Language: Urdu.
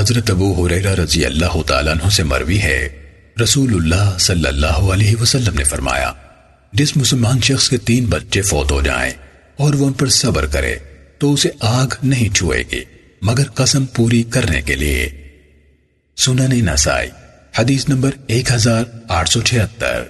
حضرت ابو حریرہ رضی اللہ تعالیٰ عنہ سے مروی ہے۔ رسول اللہ صلی اللہ علیہ وسلم نے فرمایا، جس مسلمان شخص کے تین بچے فوت ہو جائیں اور وہ ان پر صبر کرے، تو اسے آگ نہیں چھوئے گی، مگر قسم پوری کرنے کے لیے۔ سنن نسائی، حدیث نمبر ایک ہزار آٹھ سو چھہتر۔